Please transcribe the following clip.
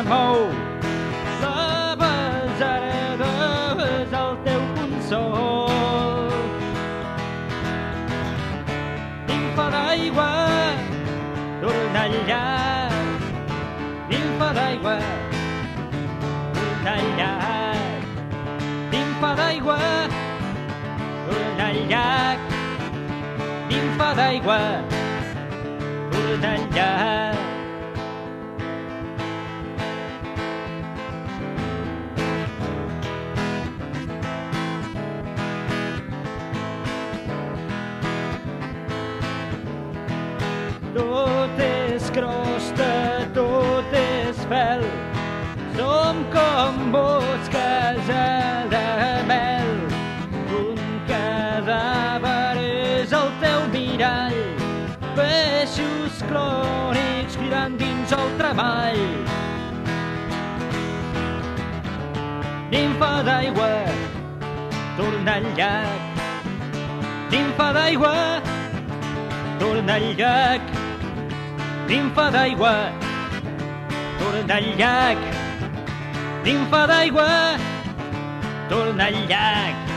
remou. La basareda és el teu consol. Nimfa d'aigua, d'ornallà. Nimfa d'aigua, d'ornallà. Nimfa d'aigua, d'ornallà. Nimfa d'aigua, d'ornallà. Crosta, tot és fel. Som com a de mel. Un cadàver és el teu mirall. Peixos clònics cridant dins el treball. Nimfa d'aigua, torna al llac. Nimfa d'aigua, torna al llac. Nimfa d'aigua, torna al llac. Nimfa d'aigua, torna al llac.